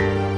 Bye.